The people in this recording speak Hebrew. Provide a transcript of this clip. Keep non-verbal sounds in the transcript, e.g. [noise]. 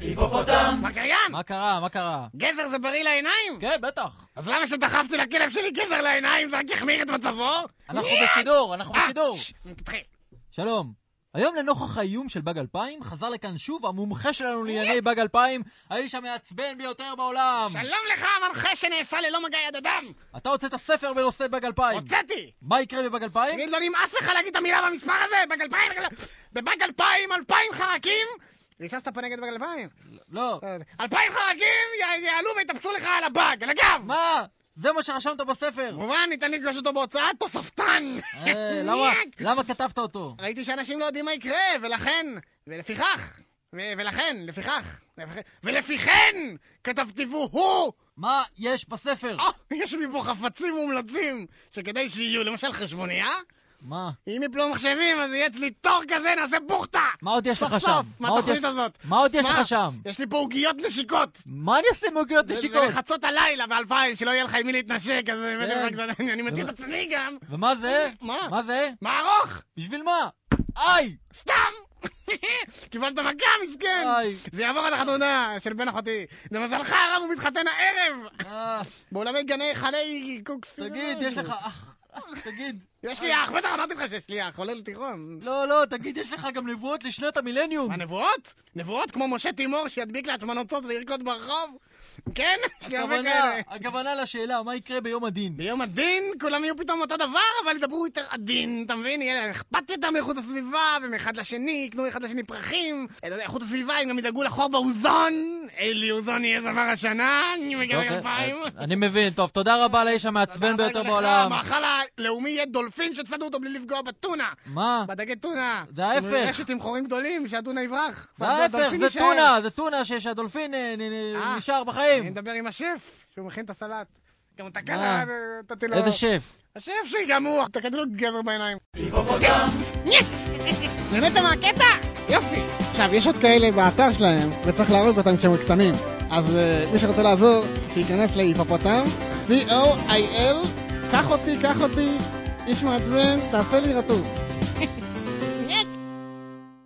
היפופוטם! מקריין! מה קרה? מה קרה? גזר זה בריא לעיניים? כן, בטח. אז למה שדחפתי לכלב שלי גזר לעיניים? זה רק יחמיר את מצבו? אנחנו בשידור, אנחנו אה, בשידור. תתחיל. שלום. היום לנוכח האיום של באג 2000, חזר לכאן שוב המומחה שלנו לענייני באג 2000, האיש המעצבן ביותר בעולם. שלום לך, המנחה שנעשה ללא מגע יד אדם! אתה הוצאת ספר בנושא באג 2000. הוצאתי! מה יקרה בבאג 2000? תגיד, לא נמאס לך להגיד את המילה במספר הזה? באג אלפיים? בבאג אלפיים, אלפיים חרקים? ריססת פה נגד באג אלפיים? לא. אלפיים חרקים יעלו ויטפסו לך על הבאג, על הגב! מה? זה מה שרשמת בספר. כמובן, ניתן לפגוש אותו בהוצאה תוספתן! אה, למה? [laughs] למה כתבת אותו? ראיתי שאנשים לא יודעים מה יקרה, ולכן, ולפיכך, ולכן, לפיכך, ולפיכן, כתבתי והוא! מה יש בספר? או, יש לי פה חפצים מומלצים, שכדאי שיהיו, למשל חשבוניה. מה? אם יפלו מחשבים, אז יהיה אצלי תור כזה, נעשה בוכטה! מה עוד יש לך שם? מה יש- הזאת. מה עוד יש? לך שם? יש לי פה עוגיות נשיקות! מה אני אעשה עם עוגיות נשיקות? זה לחצות הלילה באלפיים, שלא יהיה לך עם מי להתנשק, אז כן. אני מתאים את עצמי גם. ומה זה? מה? מה זה? מה ארוך? בשביל מה? איי! סתם! [laughs] קיבלת מכה, מסכן! זה יעבור על החתונה של בן אחותי. למזלך הרב הוא מתחתן הערב! אה, באולמי גני חני קוקס. תגיד, יש לך אח... תגיד. יש לי אח, בטח אמרתי לך שיש לי אח, עולה לתיכון. לא, לא, תגיד, יש לך גם נבואות לשנת המילניום. מה, נבואות? נבואות כמו משה תימור שידביק לעצמו נוצות וירקוד ברחוב? כן? יש לי הרבה הכוונה, כאלה. הכוונה לשאלה, מה יקרה ביום הדין? ביום הדין כולם יהיו פתאום אותו דבר, אבל ידברו יותר עדין, אתה מבין? יהיה להם אכפת יותר מאיכות הסביבה, ומאחד לשני, יקנו אחד לשני פרחים. אתה יודע, איכות הסביבה, הם גם ידאגו לחור באוזון. אלי אוזון יהיה זמר השנה, אני מגלה אוקיי, אלפיים. אני מבין, טוב, תודה רבה לאיש המעצבן ביותר בעולם. המאכל הלאומי יהיה דולפין שצדו אותו בלי לפגוע בטונה. מה? בדגי טונה. זה ההפך. רשת עם חורים גדולים, שהטונה יברח. זה ההפך, זה. טונה, זה טונה שהדולפין אה, נ- נשאר אני בחיים. מדבר עם השף, שהוא מכין את הסלט. גם מה? תקלה, נתתי לו... איזה שף? השף שלי גם הוא, תקעתי לו גזר בעיניים. היפופוטם! נהנית מהקטע? יופי. עכשיו, יש עוד כאלה באתר שלהם, וצריך להרוג אותם כשהם קטנים. אז אה, מי שרוצה לעזור, שייכנס להיפופוטם, C-O-I-L, קח אותי, קח אותי, איש מעצבן, תעשה לי רטוב.